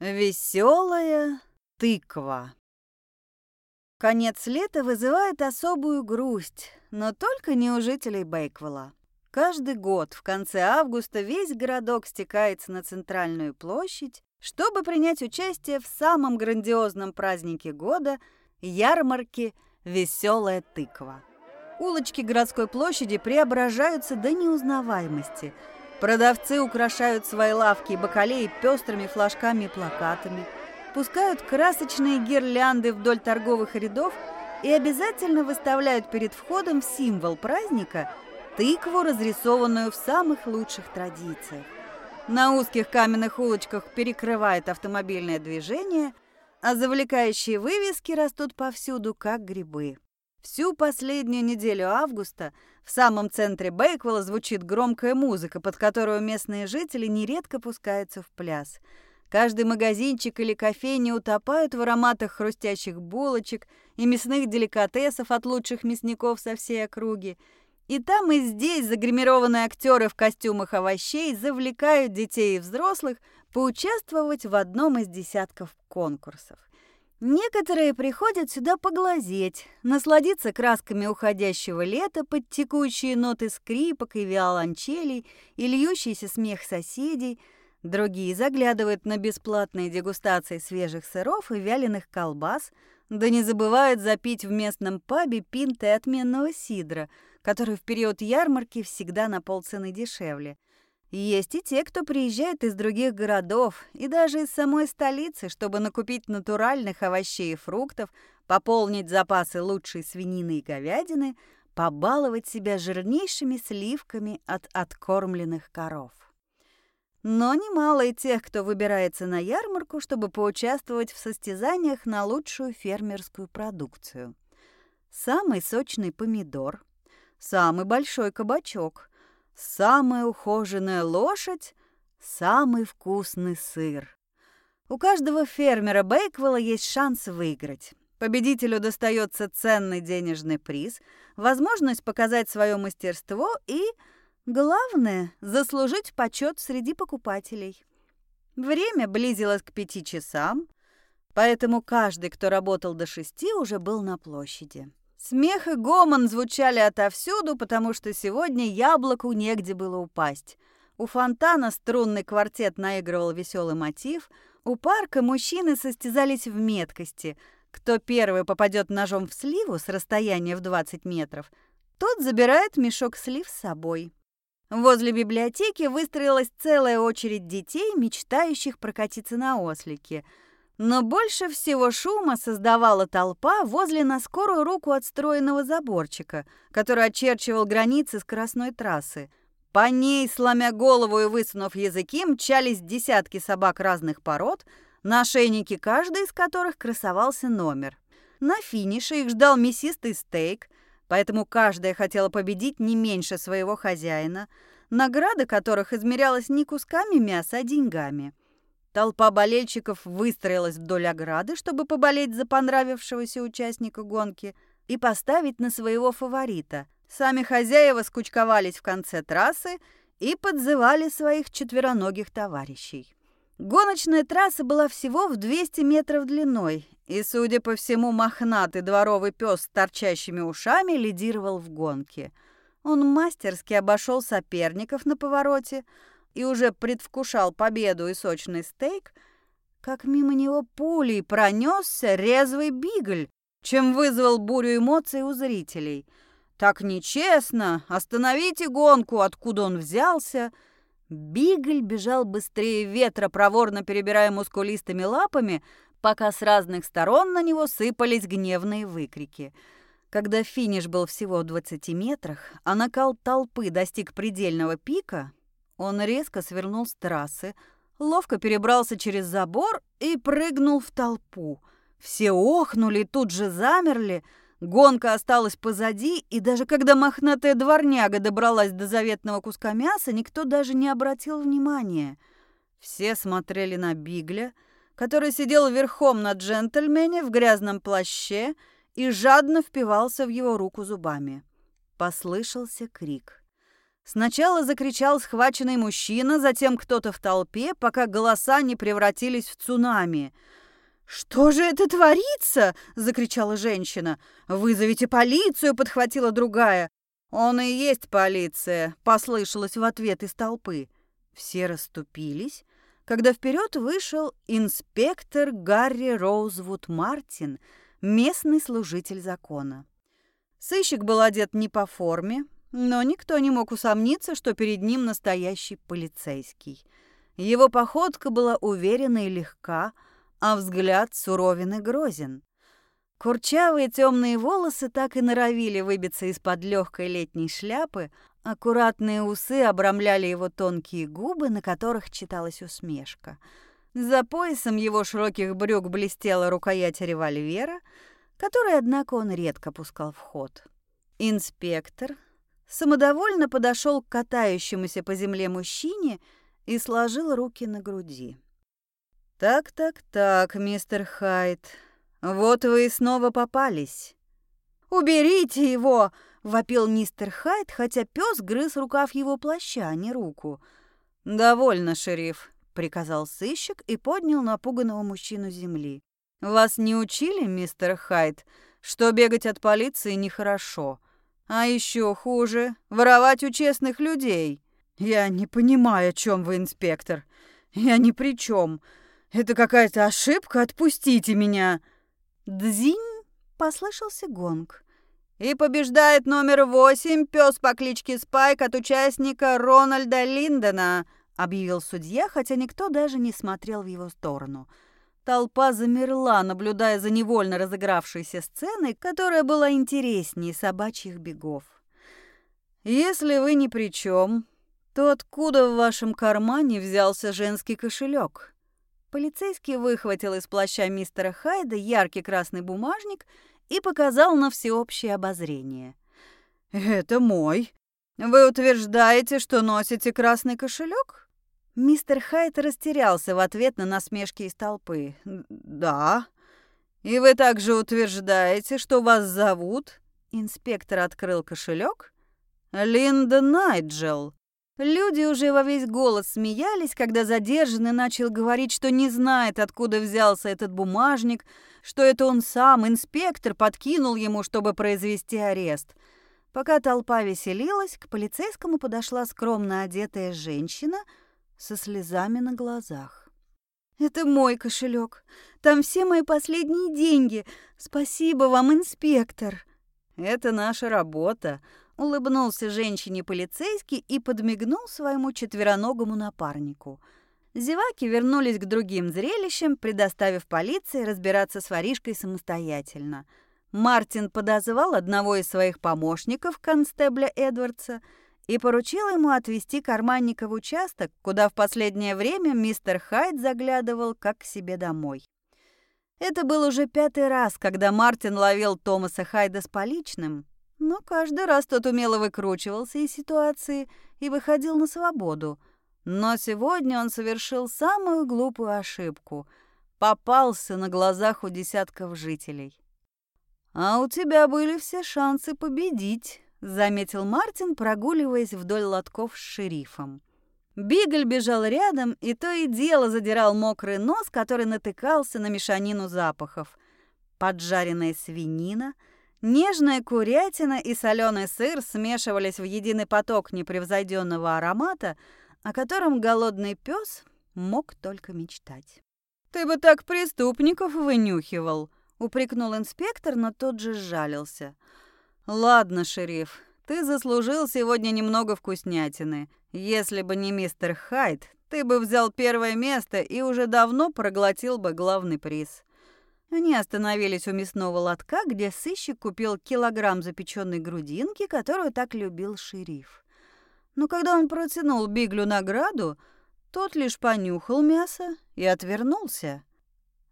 Веселая тыква. Конец лета вызывает особую грусть, но только не у жителей Бейквелла. Каждый год в конце августа весь городок стекается на центральную площадь, чтобы принять участие в самом грандиозном празднике года – ярмарке «Веселая тыква». Улочки городской площади преображаются до неузнаваемости – Продавцы украшают свои лавки и бакалеи пестрыми флажками и плакатами, пускают красочные гирлянды вдоль торговых рядов и обязательно выставляют перед входом символ праздника – тыкву, разрисованную в самых лучших традициях. На узких каменных улочках перекрывает автомобильное движение, а завлекающие вывески растут повсюду, как грибы. Всю последнюю неделю августа в самом центре Бейквелла звучит громкая музыка, под которую местные жители нередко пускаются в пляс. Каждый магазинчик или кофейня утопают в ароматах хрустящих булочек и мясных деликатесов от лучших мясников со всей округи. И там и здесь загримированные актеры в костюмах овощей завлекают детей и взрослых поучаствовать в одном из десятков конкурсов. Некоторые приходят сюда поглазеть, насладиться красками уходящего лета под текущие ноты скрипок и виолончелей и льющийся смех соседей. Другие заглядывают на бесплатные дегустации свежих сыров и вяленых колбас, да не забывают запить в местном пабе пинты отменного сидра, который в период ярмарки всегда на полцены дешевле – есть и те, кто приезжает из других городов и даже из самой столицы, чтобы накупить натуральных овощей и фруктов, пополнить запасы лучшей свинины и говядины, побаловать себя жирнейшими сливками от откормленных коров. Но немало и тех, кто выбирается на ярмарку, чтобы поучаствовать в состязаниях на лучшую фермерскую продукцию. Самый сочный помидор, самый большой кабачок – Самая ухоженная лошадь, самый вкусный сыр. У каждого фермера Бейквелла есть шанс выиграть. Победителю достается ценный денежный приз, возможность показать свое мастерство и, главное, заслужить почет среди покупателей. Время близилось к пяти часам, поэтому каждый, кто работал до шести, уже был на площади. Смех и гомон звучали отовсюду, потому что сегодня яблоку негде было упасть. У фонтана струнный квартет наигрывал веселый мотив, у парка мужчины состязались в меткости. Кто первый попадет ножом в сливу с расстояния в 20 метров, тот забирает мешок слив с собой. Возле библиотеки выстроилась целая очередь детей, мечтающих прокатиться на ослике – но больше всего шума создавала толпа возле на скорую руку отстроенного заборчика, который очерчивал границы скоростной трассы. По ней, сломя голову и высунув языки, мчались десятки собак разных пород, на ошейнике каждой из которых красовался номер. На финише их ждал мясистый стейк, поэтому каждая хотела победить не меньше своего хозяина, награда которых измерялась не кусками мяса, а деньгами. Толпа болельщиков выстроилась вдоль ограды, чтобы поболеть за понравившегося участника гонки и поставить на своего фаворита. Сами хозяева скучковались в конце трассы и подзывали своих четвероногих товарищей. Гоночная трасса была всего в 200 метров длиной, и, судя по всему, мохнатый дворовый пес с торчащими ушами лидировал в гонке. Он мастерски обошел соперников на повороте, и уже предвкушал победу и сочный стейк, как мимо него пулей пронесся резвый бигль, чем вызвал бурю эмоций у зрителей. «Так нечестно! Остановите гонку! Откуда он взялся?» Бигль бежал быстрее ветра, проворно перебирая мускулистыми лапами, пока с разных сторон на него сыпались гневные выкрики. Когда финиш был всего в 20 метрах, а накал толпы достиг предельного пика, он резко свернул с трассы, ловко перебрался через забор и прыгнул в толпу. Все охнули, тут же замерли. Гонка осталась позади, и даже когда мохнатая дворняга добралась до заветного куска мяса, никто даже не обратил внимания. Все смотрели на Бигля, который сидел верхом на джентльмене в грязном плаще и жадно впивался в его руку зубами. Послышался крик. Сначала закричал схваченный мужчина, затем кто-то в толпе, пока голоса не превратились в цунами. «Что же это творится?» – закричала женщина. «Вызовите полицию!» – подхватила другая. «Он и есть полиция!» – послышалось в ответ из толпы. Все расступились, когда вперед вышел инспектор Гарри Роузвуд Мартин, местный служитель закона. Сыщик был одет не по форме, но никто не мог усомниться, что перед ним настоящий полицейский. Его походка была уверена и легка, а взгляд суровен и грозен. Курчавые темные волосы так и норовили выбиться из-под легкой летней шляпы, аккуратные усы обрамляли его тонкие губы, на которых читалась усмешка. За поясом его широких брюк блестела рукоять револьвера, который, однако, он редко пускал в ход. Инспектор самодовольно подошел к катающемуся по земле мужчине и сложил руки на груди. «Так-так-так, мистер Хайт, вот вы и снова попались». «Уберите его!» — вопил мистер Хайт, хотя пес грыз рукав его плаща, а не руку. «Довольно, шериф», — приказал сыщик и поднял напуганного мужчину земли. «Вас не учили, мистер Хайт, что бегать от полиции нехорошо?» А еще хуже — воровать у честных людей. Я не понимаю, о чем вы, инспектор. Я ни при чем. Это какая-то ошибка, отпустите меня. Дзинь, послышался гонг. И побеждает номер восемь, пес по кличке Спайк от участника Рональда Линдона, объявил судья, хотя никто даже не смотрел в его сторону. Толпа замерла, наблюдая за невольно разыгравшейся сценой, которая была интереснее собачьих бегов. «Если вы ни при чем, то откуда в вашем кармане взялся женский кошелек?» Полицейский выхватил из плаща мистера Хайда яркий красный бумажник и показал на всеобщее обозрение. «Это мой. Вы утверждаете, что носите красный кошелек? Мистер Хайт растерялся в ответ на насмешки из толпы. «Да. И вы также утверждаете, что вас зовут?» Инспектор открыл кошелек. «Линда Найджел». Люди уже во весь голос смеялись, когда задержанный начал говорить, что не знает, откуда взялся этот бумажник, что это он сам, инспектор, подкинул ему, чтобы произвести арест. Пока толпа веселилась, к полицейскому подошла скромно одетая женщина — со слезами на глазах. «Это мой кошелек. Там все мои последние деньги. Спасибо вам, инспектор». «Это наша работа», — улыбнулся женщине полицейский и подмигнул своему четвероногому напарнику. Зеваки вернулись к другим зрелищам, предоставив полиции разбираться с воришкой самостоятельно. Мартин подозвал одного из своих помощников, констебля Эдвардса, и поручил ему отвезти карманника в участок, куда в последнее время мистер Хайд заглядывал как к себе домой. Это был уже пятый раз, когда Мартин ловил Томаса Хайда с поличным, но каждый раз тот умело выкручивался из ситуации и выходил на свободу. Но сегодня он совершил самую глупую ошибку — попался на глазах у десятков жителей. «А у тебя были все шансы победить», заметил Мартин, прогуливаясь вдоль лотков с шерифом. Бигль бежал рядом и то и дело задирал мокрый нос, который натыкался на мешанину запахов. Поджаренная свинина, нежная курятина и соленый сыр смешивались в единый поток непревзойденного аромата, о котором голодный пес мог только мечтать. «Ты бы так преступников вынюхивал!» — упрекнул инспектор, но тот же сжалился — «Ладно, шериф, ты заслужил сегодня немного вкуснятины. Если бы не мистер Хайт, ты бы взял первое место и уже давно проглотил бы главный приз». Они остановились у мясного лотка, где сыщик купил килограмм запеченной грудинки, которую так любил шериф. Но когда он протянул Биглю награду, тот лишь понюхал мясо и отвернулся.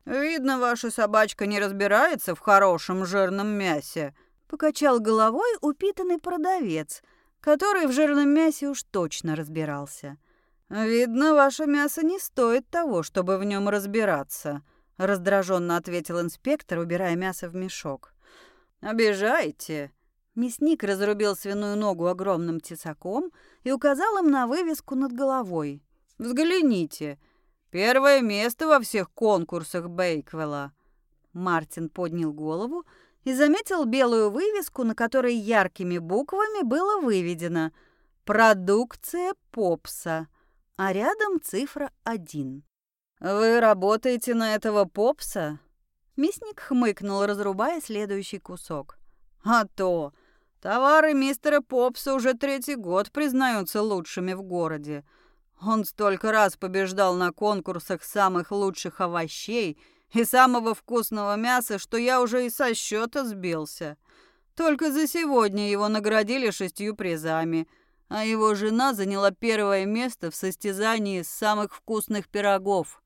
«Видно, ваша собачка не разбирается в хорошем жирном мясе», Покачал головой упитанный продавец, который в жирном мясе уж точно разбирался. «Видно, ваше мясо не стоит того, чтобы в нем разбираться», раздраженно ответил инспектор, убирая мясо в мешок. «Обижаете?» Мясник разрубил свиную ногу огромным тесаком и указал им на вывеску над головой. «Взгляните, первое место во всех конкурсах Бейквелла». Мартин поднял голову и заметил белую вывеску, на которой яркими буквами было выведено «Продукция Попса», а рядом цифра 1. «Вы работаете на этого Попса?» Мясник хмыкнул, разрубая следующий кусок. «А то! Товары мистера Попса уже третий год признаются лучшими в городе. Он столько раз побеждал на конкурсах самых лучших овощей и самого вкусного мяса, что я уже и со счета сбился. Только за сегодня его наградили шестью призами, а его жена заняла первое место в состязании самых вкусных пирогов.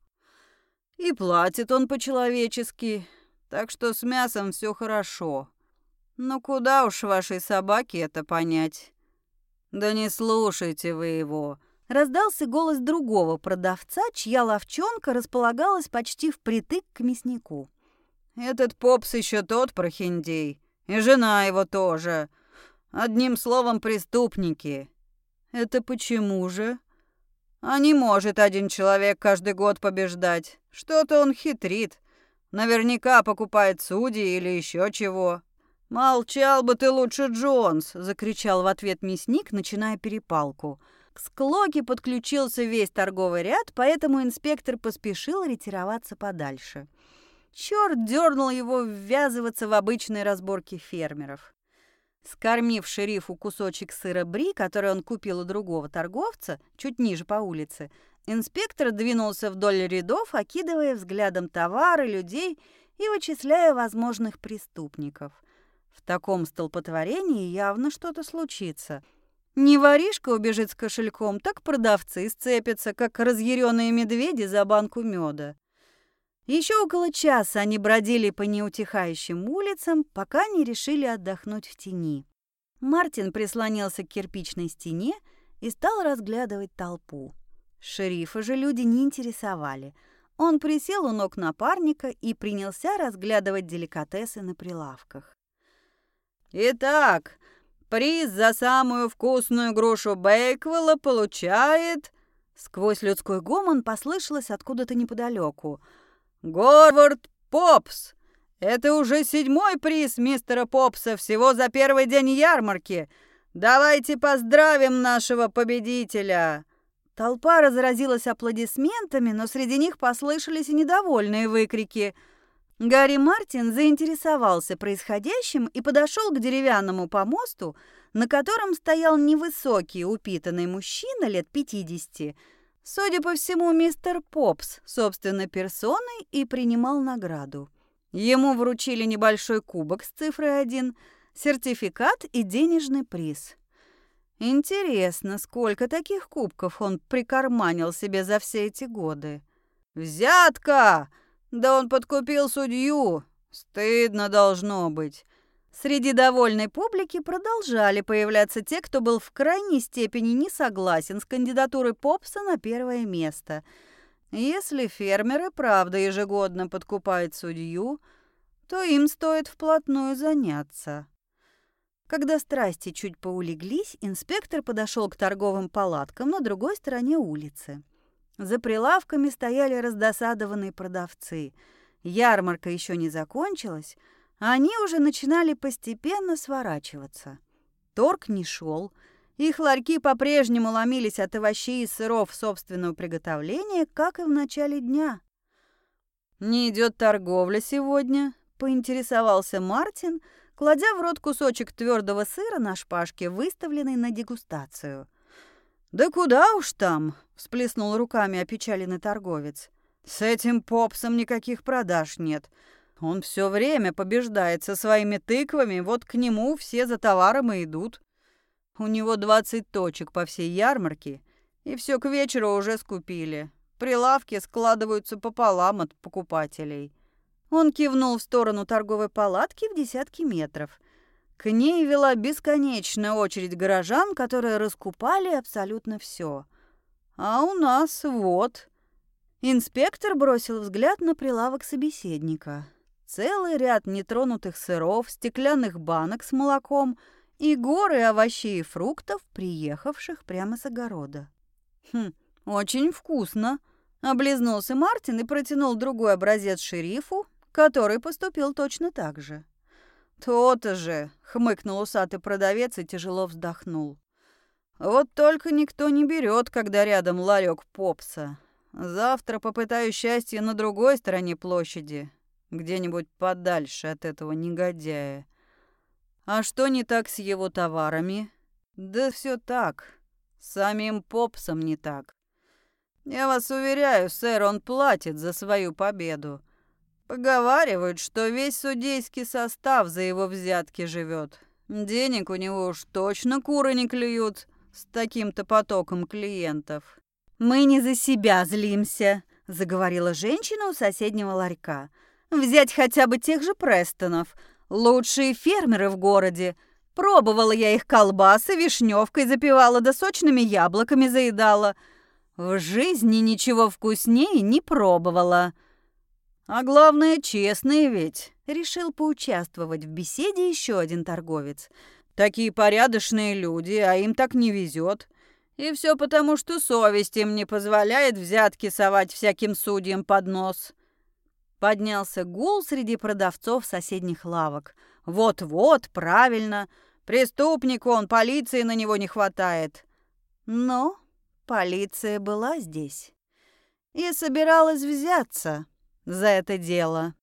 И платит он по-человечески, так что с мясом все хорошо. Ну куда уж вашей собаке это понять? Да не слушайте вы его. Раздался голос другого продавца, чья ловчонка располагалась почти впритык к мяснику. Этот попс еще тот прохиндей, и жена его тоже. Одним словом, преступники. Это почему же? А не может один человек каждый год побеждать. Что-то он хитрит. Наверняка покупает судьи или еще чего. «Молчал бы ты лучше, Джонс!» — закричал в ответ мясник, начиная перепалку. К склоке подключился весь торговый ряд, поэтому инспектор поспешил ретироваться подальше. Черт дернул его ввязываться в обычные разборки фермеров. Скормив шерифу кусочек сыра бри, который он купил у другого торговца, чуть ниже по улице, инспектор двинулся вдоль рядов, окидывая взглядом товары, людей и вычисляя возможных преступников. В таком столпотворении явно что-то случится. Не воришка убежит с кошельком, так продавцы сцепятся, как разъяренные медведи за банку меда. Еще около часа они бродили по неутихающим улицам, пока не решили отдохнуть в тени. Мартин прислонился к кирпичной стене и стал разглядывать толпу. Шерифа же люди не интересовали. Он присел у ног напарника и принялся разглядывать деликатесы на прилавках. «Итак, приз за самую вкусную грушу Бейквелла получает...» Сквозь людской гомон послышалось откуда-то неподалеку. «Горвард Попс! Это уже седьмой приз мистера Попса всего за первый день ярмарки. Давайте поздравим нашего победителя!» Толпа разразилась аплодисментами, но среди них послышались и недовольные выкрики – Гарри Мартин заинтересовался происходящим и подошел к деревянному помосту, на котором стоял невысокий упитанный мужчина лет 50, судя по всему, мистер Попс, собственно персоной, и принимал награду. Ему вручили небольшой кубок с цифрой 1, сертификат и денежный приз. Интересно, сколько таких кубков он прикарманил себе за все эти годы. «Взятка!» Да он подкупил судью. Стыдно должно быть. Среди довольной публики продолжали появляться те, кто был в крайней степени не согласен с кандидатурой Попса на первое место. Если фермеры правда ежегодно подкупают судью, то им стоит вплотную заняться. Когда страсти чуть поулеглись, инспектор подошел к торговым палаткам на другой стороне улицы. За прилавками стояли раздосадованные продавцы. Ярмарка еще не закончилась, а они уже начинали постепенно сворачиваться. Торг не шел. Их ларьки по-прежнему ломились от овощей и сыров собственного приготовления, как и в начале дня. «Не идет торговля сегодня?» — поинтересовался Мартин, кладя в рот кусочек твердого сыра на шпажке, выставленный на дегустацию. «Да куда уж там!» — всплеснул руками опечаленный торговец. «С этим попсом никаких продаж нет. Он все время побеждает со своими тыквами, вот к нему все за товаром и идут. У него двадцать точек по всей ярмарке, и все к вечеру уже скупили. Прилавки складываются пополам от покупателей». Он кивнул в сторону торговой палатки в десятки метров. К ней вела бесконечная очередь горожан, которые раскупали абсолютно все. А у нас вот. Инспектор бросил взгляд на прилавок собеседника. Целый ряд нетронутых сыров, стеклянных банок с молоком и горы овощей и фруктов, приехавших прямо с огорода. «Хм, очень вкусно!» — облизнулся Мартин и протянул другой образец шерифу, который поступил точно так же. «То-то же!» — хмыкнул усатый продавец и тяжело вздохнул. «Вот только никто не берет, когда рядом ларек попса. Завтра попытаю счастье на другой стороне площади, где-нибудь подальше от этого негодяя. А что не так с его товарами? Да все так. Самим попсом не так. Я вас уверяю, сэр, он платит за свою победу. Поговаривают, что весь судейский состав за его взятки живет. Денег у него уж точно куры не клюют с таким-то потоком клиентов. «Мы не за себя злимся», — заговорила женщина у соседнего ларька. «Взять хотя бы тех же Престонов. Лучшие фермеры в городе. Пробовала я их колбасы, вишневкой запивала, да сочными яблоками заедала. В жизни ничего вкуснее не пробовала». «А главное, честные ведь», — решил поучаствовать в беседе еще один торговец. «Такие порядочные люди, а им так не везет. И все потому, что совесть им не позволяет взятки совать всяким судьям под нос. Поднялся гул среди продавцов соседних лавок. Вот-вот, правильно. Преступник он, полиции на него не хватает. Но полиция была здесь и собиралась взяться за это дело.